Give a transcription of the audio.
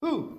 Who?